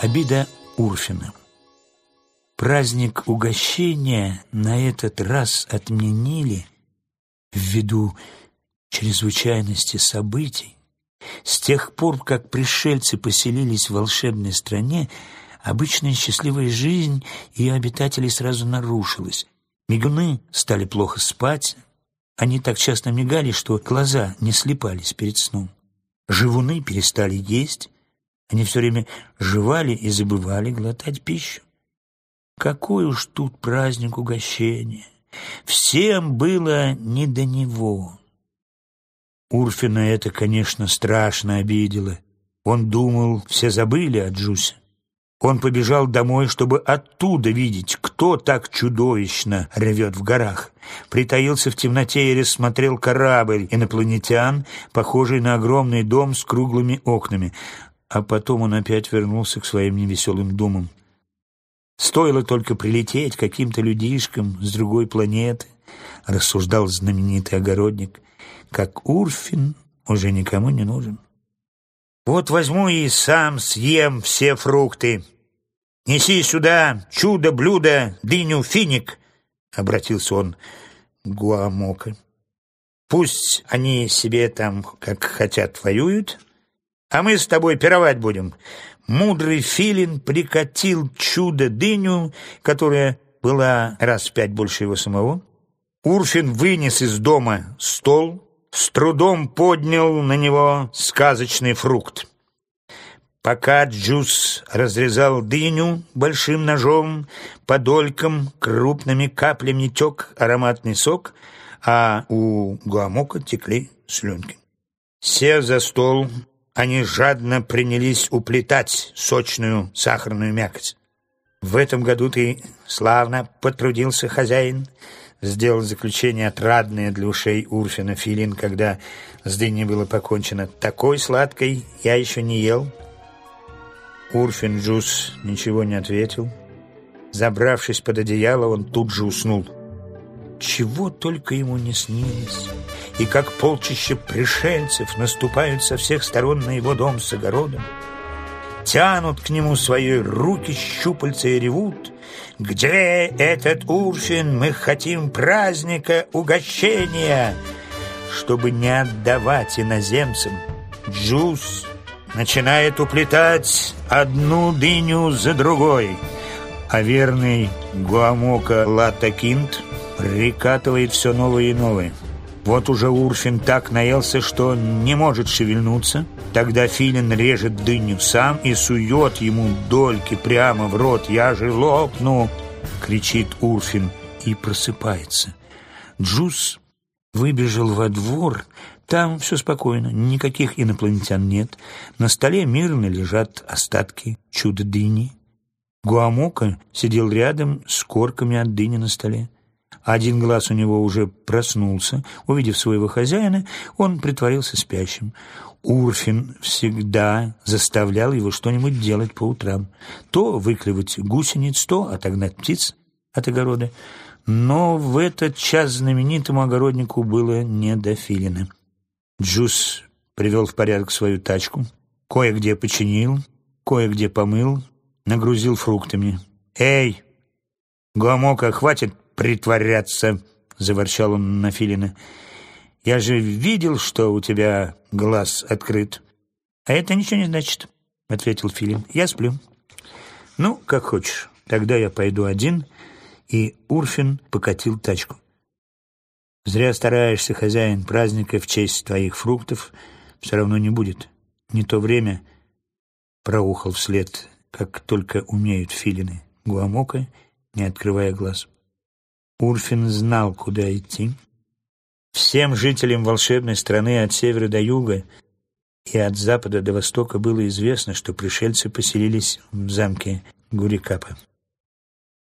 Обида Урфина. Праздник угощения на этот раз отменили ввиду чрезвычайности событий. С тех пор, как пришельцы поселились в волшебной стране, обычная счастливая жизнь ее обитателей сразу нарушилась. Мигуны стали плохо спать, они так часто мигали, что глаза не слепались перед сном. Живуны перестали есть, они все время жевали и забывали глотать пищу. Какой уж тут праздник угощения! Всем было не до него. Урфина это, конечно, страшно обидело. Он думал, все забыли о Джусе. Он побежал домой, чтобы оттуда видеть, кто так чудовищно ревет в горах. Притаился в темноте и рассмотрел корабль инопланетян, похожий на огромный дом с круглыми окнами. А потом он опять вернулся к своим невеселым думам. Стоило только прилететь каким-то людишкам с другой планеты, рассуждал знаменитый огородник, как Урфин уже никому не нужен. Вот возьму и сам съем все фрукты. Неси сюда чудо-блюдо, дыню, финик, — обратился он к Гуамока. Пусть они себе там, как хотят, воюют, а мы с тобой пировать будем. Мудрый филин прикатил чудо-дыню, которая была раз в пять больше его самого. Урфин вынес из дома стол, с трудом поднял на него сказочный фрукт. Пока Джус разрезал дыню большим ножом, по долькам крупными каплями тек ароматный сок, а у Гуамока текли слюнки. Сев за стол, они жадно принялись уплетать сочную сахарную мякоть. «В этом году ты славно потрудился, хозяин», сделал заключение отрадное для ушей Урфина Филин, когда с дыней было покончено. «Такой сладкой я еще не ел». Урфин Джус ничего не ответил. Забравшись под одеяло, он тут же уснул. Чего только ему не снилось. И как полчища пришельцев наступают со всех сторон на его дом с огородом, тянут к нему свои руки, щупальца и ревут. «Где этот Урфин? Мы хотим праздника, угощения!» Чтобы не отдавать иноземцам, Джус начинает уплетать одну дыню за другой, а верный Гуамока Латакинт прикатывает все новые и новые. Вот уже Урфин так наелся, что не может шевельнуться. Тогда Филин режет дыню сам и сует ему дольки прямо в рот. «Я же лопну!» — кричит Урфин и просыпается. Джус выбежал во двор. Там все спокойно, никаких инопланетян нет. На столе мирно лежат остатки чудо-дыни. Гуамока сидел рядом с корками от дыни на столе. Один глаз у него уже проснулся. Увидев своего хозяина, он притворился спящим. Урфин всегда заставлял его что-нибудь делать по утрам. То выклевать гусениц, то отогнать птиц от огорода. Но в этот час знаменитому огороднику было не до филина. Джус привел в порядок свою тачку, кое-где починил, кое-где помыл, нагрузил фруктами. «Эй, Гуамока, хватит притворяться!» — заворчал он на Филина. «Я же видел, что у тебя глаз открыт». «А это ничего не значит», — ответил Филин. «Я сплю». «Ну, как хочешь. Тогда я пойду один». И Урфин покатил тачку. «Зря стараешься, хозяин, праздника в честь твоих фруктов все равно не будет. Не то время...» Проухал вслед, как только умеют филины, Гуамока, не открывая глаз. Урфин знал, куда идти. Всем жителям волшебной страны от севера до юга и от запада до востока было известно, что пришельцы поселились в замке Гурикапа.